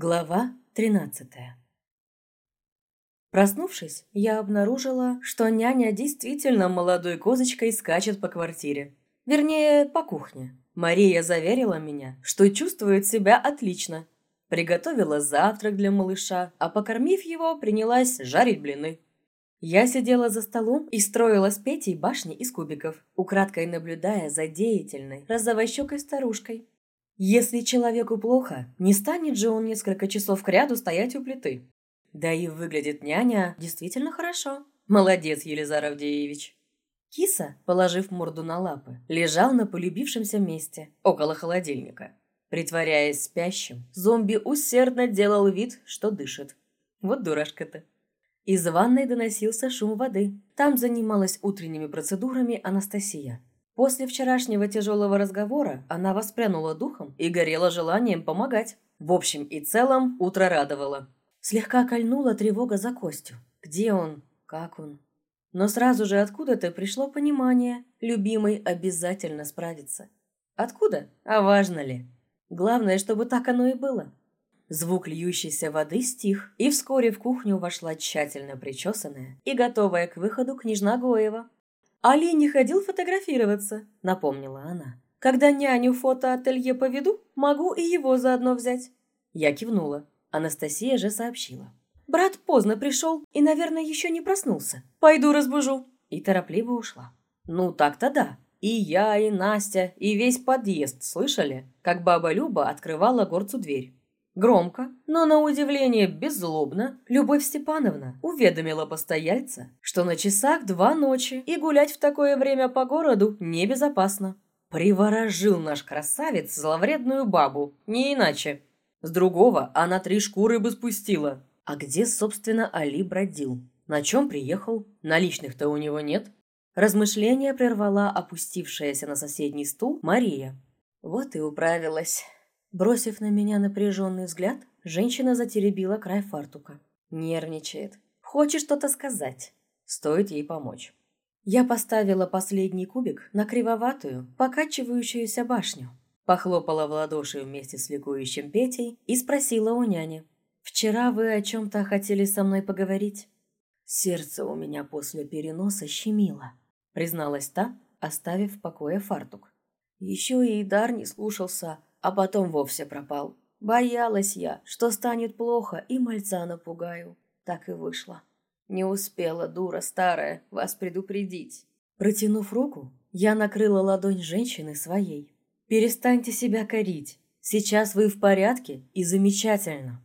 Глава 13 Проснувшись, я обнаружила, что няня действительно молодой козочкой скачет по квартире. Вернее, по кухне. Мария заверила меня, что чувствует себя отлично. Приготовила завтрак для малыша, а покормив его, принялась жарить блины. Я сидела за столом и строила с Петей башни из кубиков, украдкой наблюдая за деятельной, розовощекой старушкой. Если человеку плохо, не станет же он несколько часов кряду стоять у плиты. Да и выглядит няня действительно хорошо. Молодец, Елизар Авдеевич. Киса, положив морду на лапы, лежал на полюбившемся месте, около холодильника. Притворяясь спящим, зомби усердно делал вид, что дышит. Вот дурашка-то. Из ванной доносился шум воды. Там занималась утренними процедурами Анастасия. После вчерашнего тяжелого разговора она воспрянула духом и горела желанием помогать. В общем и целом, утро радовало. Слегка кольнула тревога за Костю. Где он? Как он? Но сразу же откуда-то пришло понимание. Любимый обязательно справится. Откуда? А важно ли? Главное, чтобы так оно и было. Звук льющейся воды стих, и вскоре в кухню вошла тщательно причесанная и готовая к выходу княжна Гоева. «Али не ходил фотографироваться», — напомнила она. «Когда няню фотоателье поведу, могу и его заодно взять». Я кивнула. Анастасия же сообщила. «Брат поздно пришел и, наверное, еще не проснулся. Пойду разбужу». И торопливо ушла. «Ну, так-то да. И я, и Настя, и весь подъезд слышали, как баба Люба открывала горцу дверь. Громко, но на удивление беззлобно, Любовь Степановна уведомила постояльца, что на часах два ночи и гулять в такое время по городу небезопасно. Приворожил наш красавец зловредную бабу, не иначе. С другого она три шкуры бы спустила. А где, собственно, Али бродил? На чем приехал? Наличных-то у него нет. Размышление прервала опустившаяся на соседний стул Мария. Вот и управилась. Бросив на меня напряженный взгляд, женщина затеребила край фартука. Нервничает. Хочет что-то сказать. Стоит ей помочь. Я поставила последний кубик на кривоватую, покачивающуюся башню. Похлопала в ладоши вместе с ликующим Петей и спросила у няни. «Вчера вы о чем-то хотели со мной поговорить?» «Сердце у меня после переноса щемило», призналась та, оставив в покое фартук. Еще и дар не слушался, а потом вовсе пропал. Боялась я, что станет плохо и мальца напугаю. Так и вышло. Не успела, дура старая, вас предупредить. Протянув руку, я накрыла ладонь женщины своей. «Перестаньте себя корить. Сейчас вы в порядке и замечательно».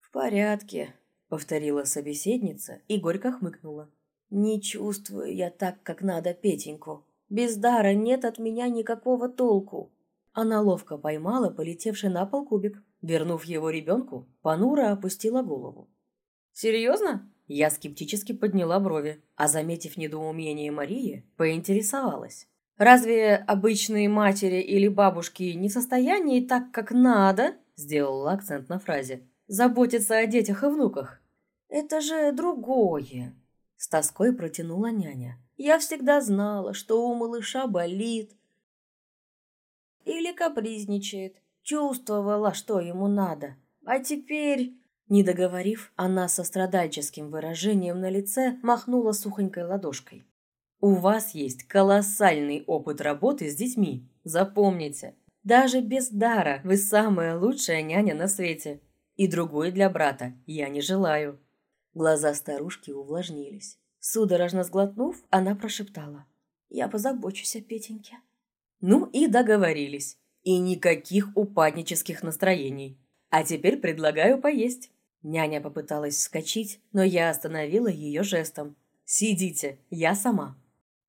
«В порядке», — повторила собеседница и горько хмыкнула. «Не чувствую я так, как надо Петеньку. Без дара нет от меня никакого толку. Она ловко поймала полетевший на пол кубик. Вернув его ребенку, Панура опустила голову. «Серьезно?» Я скептически подняла брови, а, заметив недоумение Марии, поинтересовалась. «Разве обычные матери или бабушки не в состоянии так, как надо?» Сделала акцент на фразе. «Заботиться о детях и внуках». «Это же другое!» С тоской протянула няня. «Я всегда знала, что у малыша болит, или капризничает. Чувствовала, что ему надо. А теперь... Не договорив, она со страдальческим выражением на лице махнула сухонькой ладошкой. «У вас есть колоссальный опыт работы с детьми. Запомните, даже без дара вы самая лучшая няня на свете. И другой для брата я не желаю». Глаза старушки увлажнились. Судорожно сглотнув, она прошептала. «Я позабочусь о Петеньке». Ну и договорились. И никаких упаднических настроений. А теперь предлагаю поесть. Няня попыталась вскочить, но я остановила ее жестом. «Сидите, я сама».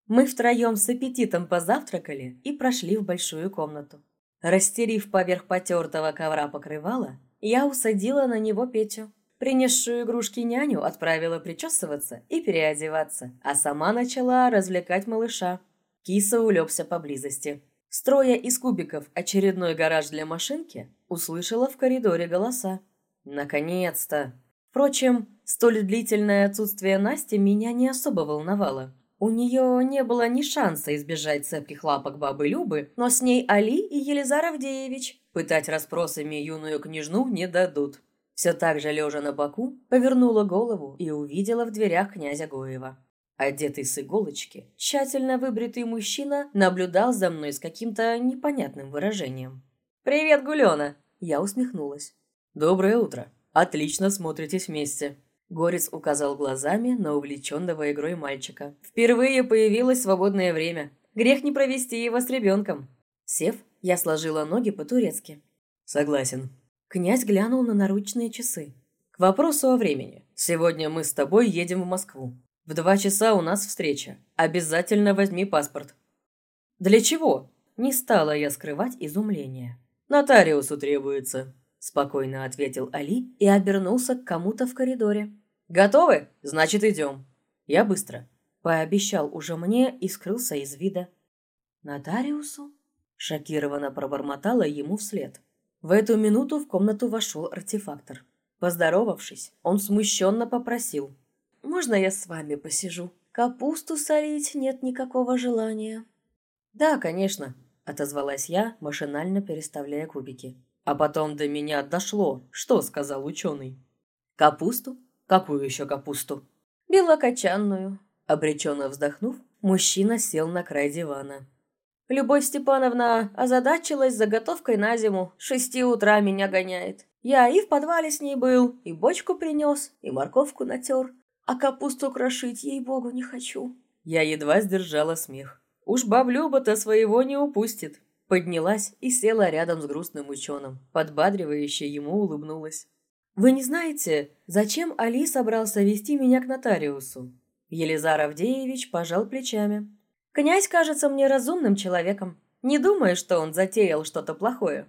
Мы втроем с аппетитом позавтракали и прошли в большую комнату. Растерив поверх потертого ковра покрывала, я усадила на него Петю. Принесшую игрушки няню отправила причесываться и переодеваться, а сама начала развлекать малыша. Киса улегся поблизости. Строя из кубиков очередной гараж для машинки, услышала в коридоре голоса. Наконец-то! Впрочем, столь длительное отсутствие Насти меня не особо волновало. У нее не было ни шанса избежать цепких лапок бабы Любы, но с ней Али и Елизар Авдеевич пытать расспросами юную княжну не дадут. Все так же лежа на боку, повернула голову и увидела в дверях князя Гоева. Одетый с иголочки, тщательно выбритый мужчина наблюдал за мной с каким-то непонятным выражением. «Привет, Гулёна!» Я усмехнулась. «Доброе утро. Отлично смотритесь вместе». Горец указал глазами на увлеченного игрой мальчика. «Впервые появилось свободное время. Грех не провести его с ребенком». Сев, я сложила ноги по-турецки. «Согласен». Князь глянул на наручные часы. «К вопросу о времени. Сегодня мы с тобой едем в Москву. В два часа у нас встреча. Обязательно возьми паспорт». «Для чего?» Не стала я скрывать изумление. «Нотариусу требуется», – спокойно ответил Али и обернулся к кому-то в коридоре. «Готовы? Значит, идем». «Я быстро», – пообещал уже мне и скрылся из вида. «Нотариусу?» – шокированно пробормотала ему вслед. В эту минуту в комнату вошел артефактор. Поздоровавшись, он смущенно попросил. Можно я с вами посижу? Капусту солить нет никакого желания». «Да, конечно», – отозвалась я, машинально переставляя кубики. А потом до меня дошло, что сказал ученый. «Капусту? Какую еще капусту?» «Белокочанную», – обреченно вздохнув, мужчина сел на край дивана. Любовь Степановна озадачилась заготовкой на зиму. Шести утра меня гоняет. Я и в подвале с ней был, и бочку принес, и морковку натер а капусту крошить, ей-богу, не хочу». Я едва сдержала смех. Уж баблюба-то своего не упустит. Поднялась и села рядом с грустным ученым. Подбадривающе ему улыбнулась. «Вы не знаете, зачем Али собрался вести меня к нотариусу?» Елизар Авдеевич пожал плечами. «Князь кажется мне разумным человеком. Не думаю, что он затеял что-то плохое».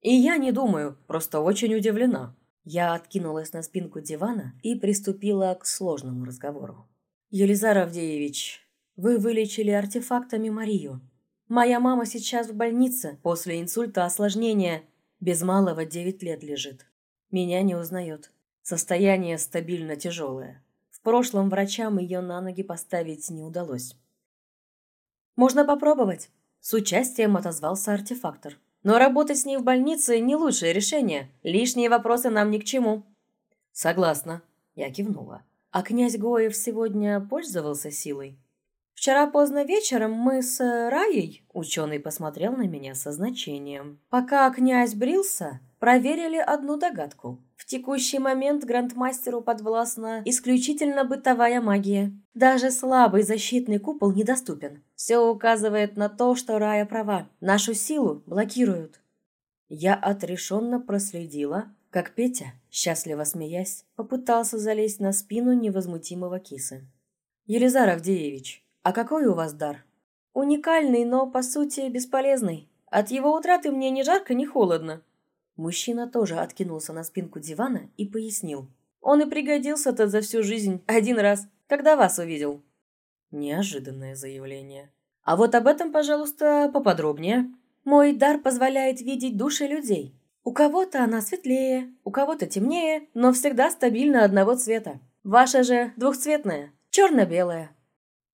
«И я не думаю, просто очень удивлена. Я откинулась на спинку дивана и приступила к сложному разговору. «Елизар Авдеевич, вы вылечили артефактами Марию. Моя мама сейчас в больнице после инсульта осложнения. Без малого девять лет лежит. Меня не узнает. Состояние стабильно тяжелое. В прошлом врачам ее на ноги поставить не удалось. «Можно попробовать?» С участием отозвался артефактор. Но работать с ней в больнице не лучшее решение. Лишние вопросы нам ни к чему». «Согласна», – я кивнула. «А князь Гоев сегодня пользовался силой?» «Вчера поздно вечером мы с Раей», – ученый посмотрел на меня со значением. «Пока князь брился, проверили одну догадку. В текущий момент грандмастеру подвластна исключительно бытовая магия. Даже слабый защитный купол недоступен. Все указывает на то, что Рая права. Нашу силу блокируют. Я отрешенно проследила, как Петя, счастливо смеясь, попытался залезть на спину невозмутимого кисы. «Елизар Авдеевич, а какой у вас дар?» «Уникальный, но, по сути, бесполезный. От его утраты мне ни жарко, ни холодно. Мужчина тоже откинулся на спинку дивана и пояснил. «Он и пригодился-то за всю жизнь один раз, когда вас увидел». Неожиданное заявление. «А вот об этом, пожалуйста, поподробнее. Мой дар позволяет видеть души людей. У кого-то она светлее, у кого-то темнее, но всегда стабильно одного цвета. Ваша же двухцветная, черно-белая».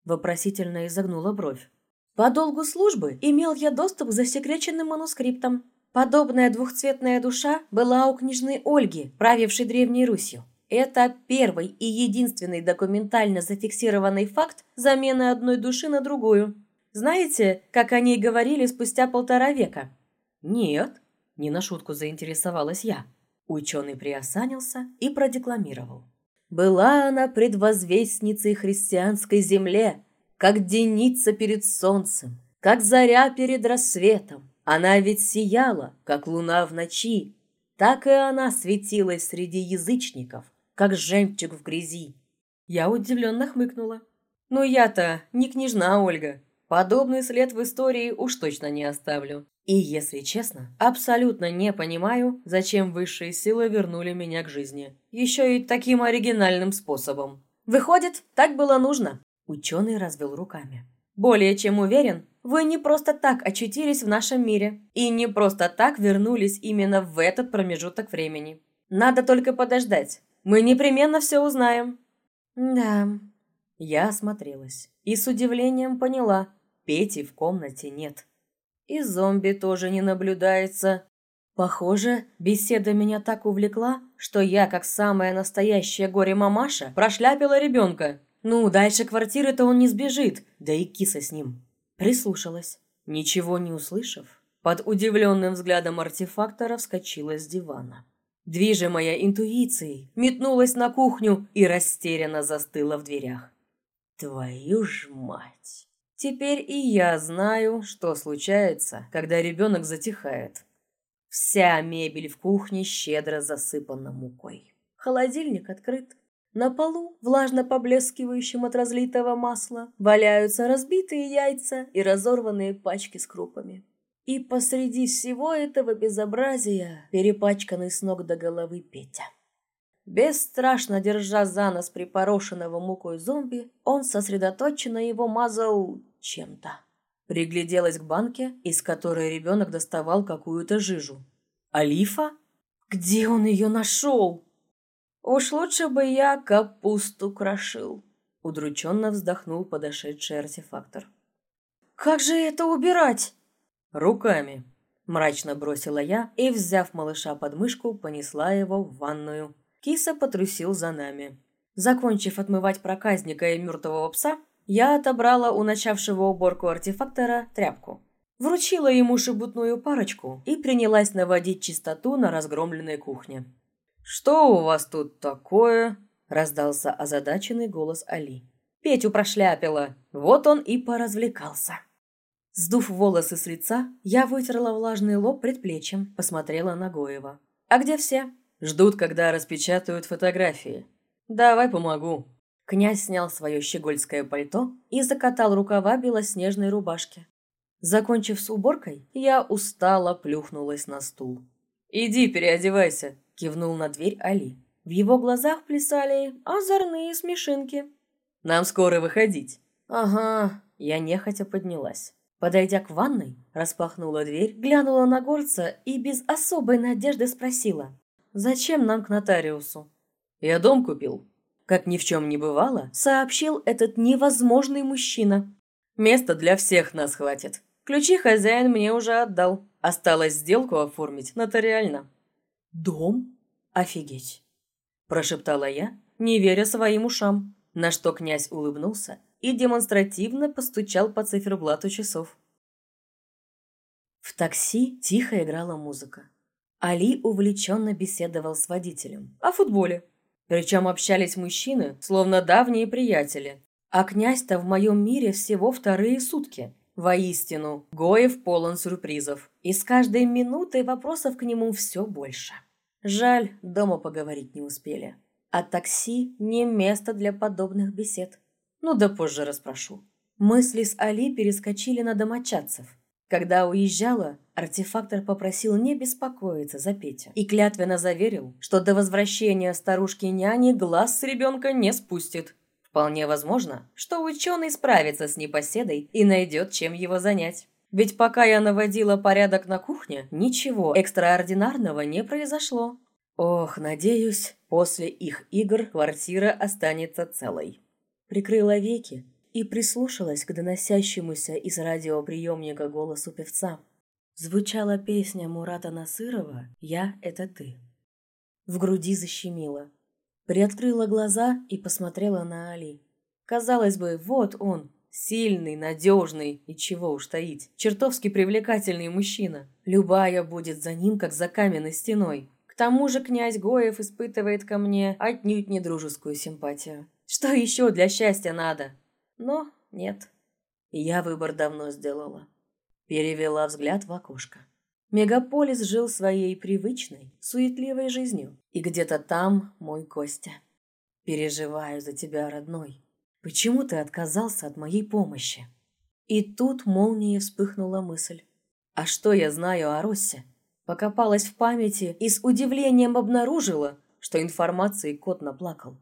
Вопросительно изогнула бровь. По долгу службы имел я доступ к засекреченным манускриптам. Подобная двухцветная душа была у княжны Ольги, правившей Древней Русью. Это первый и единственный документально зафиксированный факт замены одной души на другую. Знаете, как о ней говорили спустя полтора века? Нет, не на шутку заинтересовалась я. Ученый приосанился и продекламировал. Была она предвозвестницей христианской земле, как деница перед солнцем, как заря перед рассветом, она ведь сияла, как луна в ночи, так и она светилась среди язычников, как жемчуг в грязи. Я удивленно хмыкнула. Ну я-то не княжна Ольга. Подобный след в истории уж точно не оставлю. И, если честно, абсолютно не понимаю, зачем высшие силы вернули меня к жизни. Еще и таким оригинальным способом. Выходит, так было нужно. Ученый развел руками. Более чем уверен, вы не просто так очутились в нашем мире. И не просто так вернулись именно в этот промежуток времени. Надо только подождать. Мы непременно все узнаем. Да. Я осмотрелась и с удивлением поняла, Пети в комнате нет. И зомби тоже не наблюдается. Похоже, беседа меня так увлекла, что я, как самая настоящая горе-мамаша, прошляпила ребенка. Ну, дальше квартиры-то он не сбежит, да и киса с ним. Прислушалась. Ничего не услышав, под удивленным взглядом артефактора вскочила с дивана. Движимая интуицией, метнулась на кухню и растерянно застыла в дверях. Твою ж мать! Теперь и я знаю, что случается, когда ребенок затихает. Вся мебель в кухне щедро засыпана мукой. Холодильник открыт. На полу, влажно поблескивающем от разлитого масла, валяются разбитые яйца и разорванные пачки с крупами. И посреди всего этого безобразия перепачканный с ног до головы Петя. Бесстрашно держа за нос припорошенного мукой зомби, он сосредоточенно его мазал чем-то. Пригляделась к банке, из которой ребенок доставал какую-то жижу. «Алифа? Где он ее нашел?» «Уж лучше бы я капусту крошил», — удрученно вздохнул подошедший артефактор. «Как же это убирать?» «Руками», – мрачно бросила я и, взяв малыша под мышку, понесла его в ванную. Киса потрусил за нами. Закончив отмывать проказника и мертвого пса, я отобрала у начавшего уборку артефактора тряпку. Вручила ему шебутную парочку и принялась наводить чистоту на разгромленной кухне. «Что у вас тут такое?» – раздался озадаченный голос Али. Петю прошляпила. Вот он и поразвлекался. Сдув волосы с лица, я вытерла влажный лоб предплечьем, посмотрела на Гоева. «А где все?» «Ждут, когда распечатают фотографии». «Давай помогу». Князь снял свое щегольское пальто и закатал рукава белоснежной рубашки. Закончив с уборкой, я устало плюхнулась на стул. «Иди, переодевайся», – кивнул на дверь Али. В его глазах плясали озорные смешинки. «Нам скоро выходить». «Ага», – я нехотя поднялась. Подойдя к ванной, распахнула дверь, глянула на горца и без особой надежды спросила. «Зачем нам к нотариусу?» «Я дом купил». Как ни в чем не бывало, сообщил этот невозможный мужчина. «Места для всех нас хватит. Ключи хозяин мне уже отдал. Осталось сделку оформить нотариально». «Дом? Офигеть!» Прошептала я, не веря своим ушам, на что князь улыбнулся и демонстративно постучал по циферблату часов. В такси тихо играла музыка. Али увлеченно беседовал с водителем о футболе. Причем общались мужчины, словно давние приятели. А князь-то в моем мире всего вторые сутки. Воистину, Гоев полон сюрпризов. И с каждой минутой вопросов к нему все больше. Жаль, дома поговорить не успели. А такси не место для подобных бесед. Ну да позже расспрошу. Мысли с Али перескочили на домочадцев. Когда уезжала, артефактор попросил не беспокоиться за Петю и клятвенно заверил, что до возвращения старушки-няни глаз с ребенка не спустит. Вполне возможно, что ученый справится с непоседой и найдет, чем его занять. Ведь пока я наводила порядок на кухне, ничего экстраординарного не произошло. Ох, надеюсь, после их игр квартира останется целой прикрыла веки и прислушалась к доносящемуся из радиоприемника голосу певца. Звучала песня Мурата Насырова «Я – это ты». В груди защемило. Приоткрыла глаза и посмотрела на Али. Казалось бы, вот он, сильный, надежный и чего уж таить, чертовски привлекательный мужчина. Любая будет за ним, как за каменной стеной. К тому же князь Гоев испытывает ко мне отнюдь не дружескую симпатию. Что еще для счастья надо? Но нет. Я выбор давно сделала. Перевела взгляд в окошко. Мегаполис жил своей привычной, суетливой жизнью. И где-то там мой Костя. Переживаю за тебя, родной. Почему ты отказался от моей помощи? И тут молнией вспыхнула мысль. А что я знаю о Россе? Покопалась в памяти и с удивлением обнаружила, что информации кот наплакал.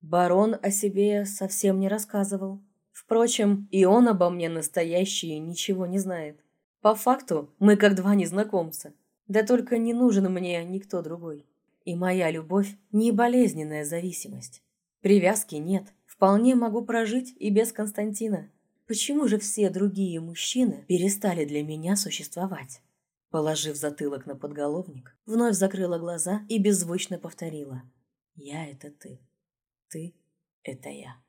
Барон о себе совсем не рассказывал. Впрочем, и он обо мне настоящий ничего не знает. По факту мы как два незнакомца. Да только не нужен мне никто другой. И моя любовь не болезненная зависимость. Привязки нет. Вполне могу прожить и без Константина. Почему же все другие мужчины перестали для меня существовать? Положив затылок на подголовник, вновь закрыла глаза и беззвучно повторила. «Я — это ты. Ты — это я».